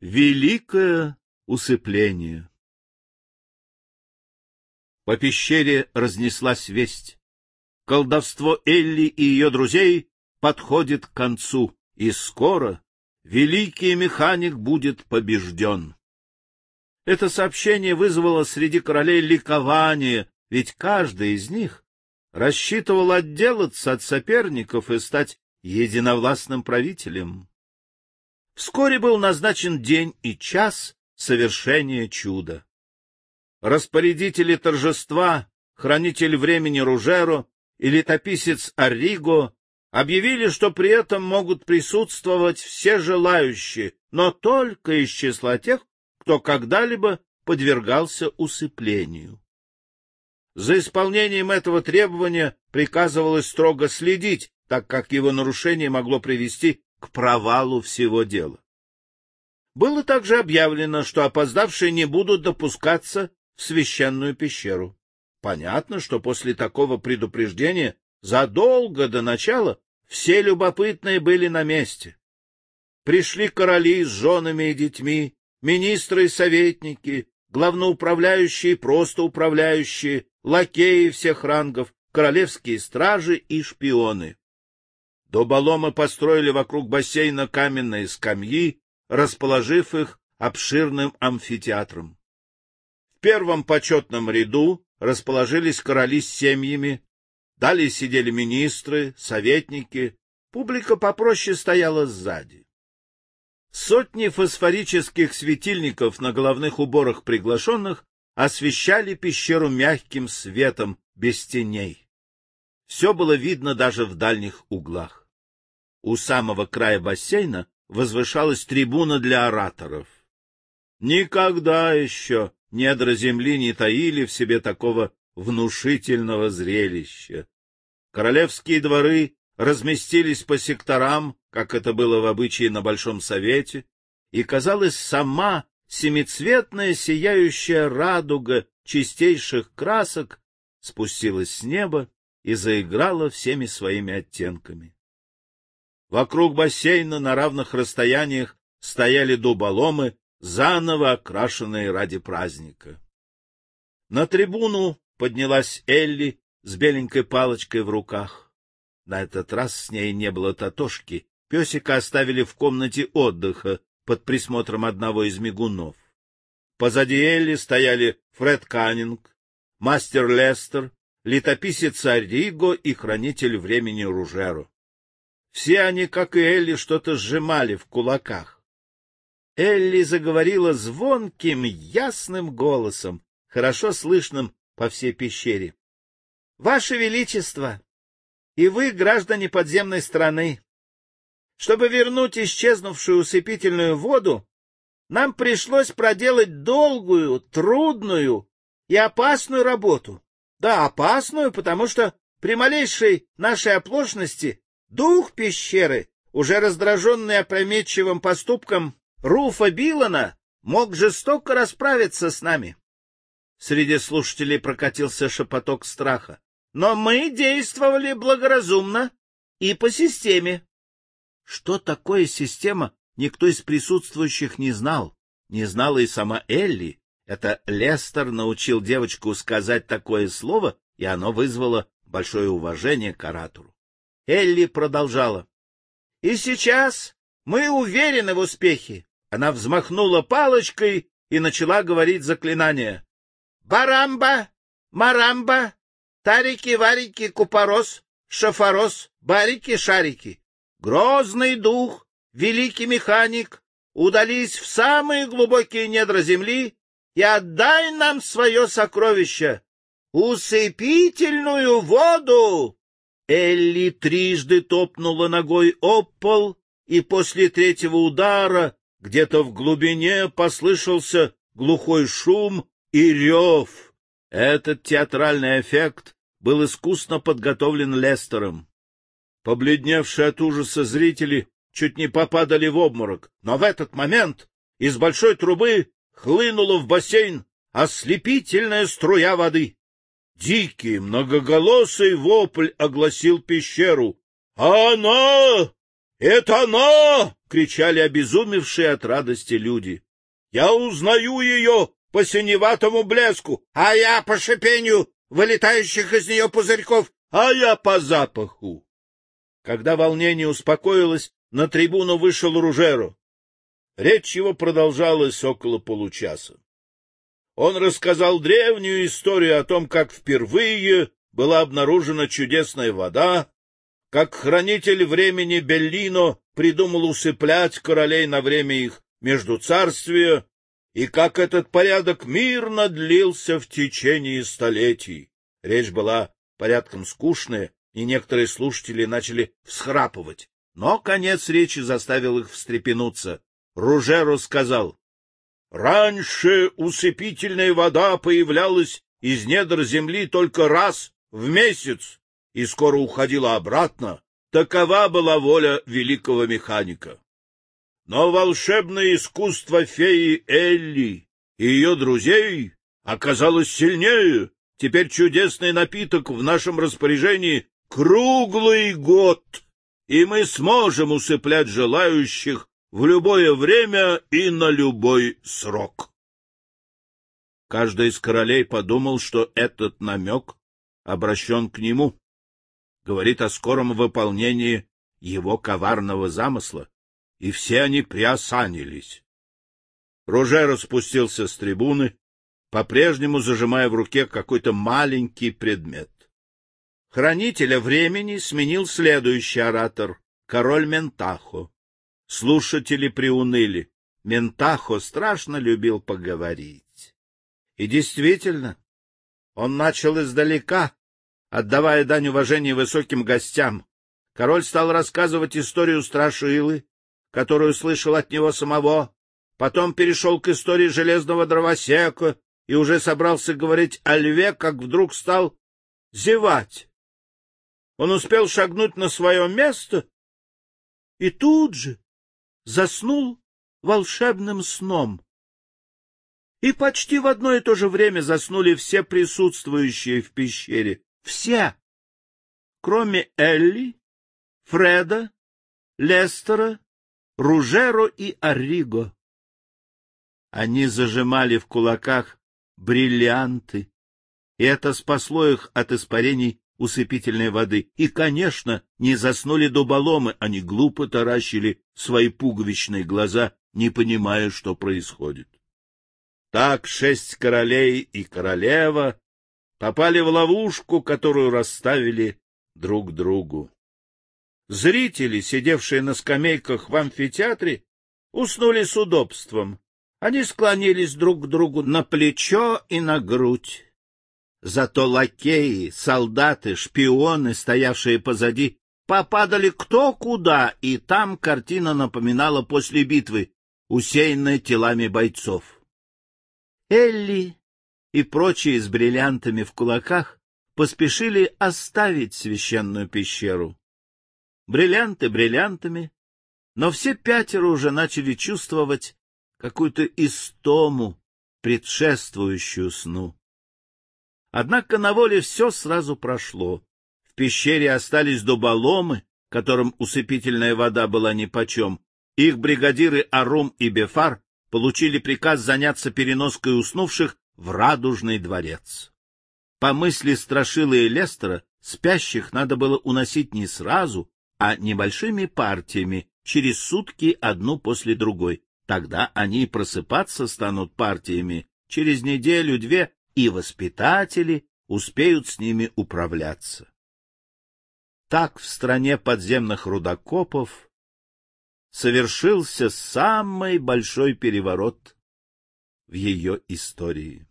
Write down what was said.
Великое усыпление По пещере разнеслась весть. Колдовство Элли и ее друзей подходит к концу, и скоро великий механик будет побежден. Это сообщение вызвало среди королей ликование, ведь каждый из них рассчитывал отделаться от соперников и стать единовластным правителем. Вскоре был назначен день и час совершения чуда. Распорядители торжества, хранитель времени Ружеро и летописец Арриго объявили, что при этом могут присутствовать все желающие, но только из числа тех, кто когда-либо подвергался усыплению. За исполнением этого требования приказывалось строго следить, так как его нарушение могло привести к провалу всего дела. Было также объявлено, что опоздавшие не будут допускаться в священную пещеру. Понятно, что после такого предупреждения задолго до начала все любопытные были на месте. Пришли короли с женами и детьми, министры и советники, главноуправляющие и просто управляющие, лакеи всех рангов, королевские стражи и шпионы. До Балома построили вокруг бассейна каменные скамьи, расположив их обширным амфитеатром. В первом почетном ряду расположились короли с семьями, далее сидели министры, советники, публика попроще стояла сзади. Сотни фосфорических светильников на головных уборах приглашенных освещали пещеру мягким светом, без теней. Все было видно даже в дальних углах. У самого края бассейна возвышалась трибуна для ораторов. Никогда еще недра земли не таили в себе такого внушительного зрелища. Королевские дворы разместились по секторам, как это было в обычае на Большом Совете, и, казалось, сама семицветная сияющая радуга чистейших красок спустилась с неба и заиграла всеми своими оттенками. Вокруг бассейна на равных расстояниях стояли дуболомы, заново окрашенные ради праздника. На трибуну поднялась Элли с беленькой палочкой в руках. На этот раз с ней не было Татошки, песика оставили в комнате отдыха под присмотром одного из мигунов. Позади Элли стояли Фред Каннинг, мастер Лестер, летописец Ариго и хранитель времени Ружеро. Все они, как и Элли, что-то сжимали в кулаках. Элли заговорила звонким, ясным голосом, хорошо слышным по всей пещере. — Ваше Величество! И вы, граждане подземной страны! Чтобы вернуть исчезнувшую усыпительную воду, нам пришлось проделать долгую, трудную и опасную работу. Да, опасную, потому что при малейшей нашей оплошности Дух пещеры, уже раздраженный опрометчивым поступком Руфа Билана, мог жестоко расправиться с нами. Среди слушателей прокатился шепоток страха. Но мы действовали благоразумно и по системе. Что такое система, никто из присутствующих не знал. Не знала и сама Элли. Это Лестер научил девочку сказать такое слово, и оно вызвало большое уважение к оратору. Элли продолжала. — И сейчас мы уверены в успехе. Она взмахнула палочкой и начала говорить заклинание. Барамба, марамба, тарики-варики, купорос, шафорос, барики-шарики. Грозный дух, великий механик, удались в самые глубокие недра земли и отдай нам свое сокровище — усыпительную воду! Элли трижды топнула ногой об пол, и после третьего удара где-то в глубине послышался глухой шум и рев. Этот театральный эффект был искусно подготовлен Лестером. Побледневшие от ужаса зрители чуть не попадали в обморок, но в этот момент из большой трубы хлынула в бассейн ослепительная струя воды. Дикий, многоголосый вопль огласил пещеру. «Она! Это она! кричали обезумевшие от радости люди. — Я узнаю ее по синеватому блеску, а я по шипению вылетающих из нее пузырьков, а я по запаху. Когда волнение успокоилось, на трибуну вышел Ружеро. Речь его продолжалась около получаса. Он рассказал древнюю историю о том, как впервые была обнаружена чудесная вода, как хранитель времени Беллино придумал усыплять королей на время их междуцарствия, и как этот порядок мирно длился в течение столетий. Речь была порядком скучная, и некоторые слушатели начали всхрапывать. Но конец речи заставил их встрепенуться. Ружеро сказал, — Раньше усыпительная вода появлялась из недр земли только раз в месяц и скоро уходила обратно. Такова была воля великого механика. Но волшебное искусство феи Элли и ее друзей оказалось сильнее. Теперь чудесный напиток в нашем распоряжении круглый год, и мы сможем усыплять желающих в любое время и на любой срок. Каждый из королей подумал, что этот намек обращен к нему, говорит о скором выполнении его коварного замысла, и все они приосанились. Ружеро спустился с трибуны, по-прежнему зажимая в руке какой-то маленький предмет. Хранителя времени сменил следующий оратор, король Ментахо. Слушатели приуныли. Ментахо страшно любил поговорить. И действительно, он начал издалека, отдавая дань уважения высоким гостям. Король стал рассказывать историю Страшилы, которую слышал от него самого, потом перешел к истории железного дровосека и уже собрался говорить о льве, как вдруг стал зевать. Он успел шагнуть на свое место и тут же заснул волшебным сном. И почти в одно и то же время заснули все присутствующие в пещере. Все, кроме Элли, Фреда, Лестера, Ружеро и Арриго. Они зажимали в кулаках бриллианты, и это спасло их от испарений усыпительной воды. И, конечно, не заснули дуболомы, они глупо таращили свои пуговичные глаза, не понимая, что происходит. Так шесть королей и королева попали в ловушку, которую расставили друг другу. Зрители, сидевшие на скамейках в амфитеатре, уснули с удобством. Они склонились друг к другу на плечо и на грудь. Зато лакеи, солдаты, шпионы, стоявшие позади, попадали кто куда, и там картина напоминала после битвы, усеянная телами бойцов. Элли и прочие с бриллиантами в кулаках поспешили оставить священную пещеру. Бриллианты бриллиантами, но все пятеро уже начали чувствовать какую-то истому, предшествующую сну. Однако на воле все сразу прошло. В пещере остались дуболомы, которым усыпительная вода была нипочем. Их бригадиры Арум и Бефар получили приказ заняться переноской уснувших в Радужный дворец. По мысли Страшила и Лестера, спящих надо было уносить не сразу, а небольшими партиями, через сутки одну после другой. Тогда они просыпаться станут партиями через неделю-две и воспитатели успеют с ними управляться. Так в стране подземных рудокопов совершился самый большой переворот в ее истории.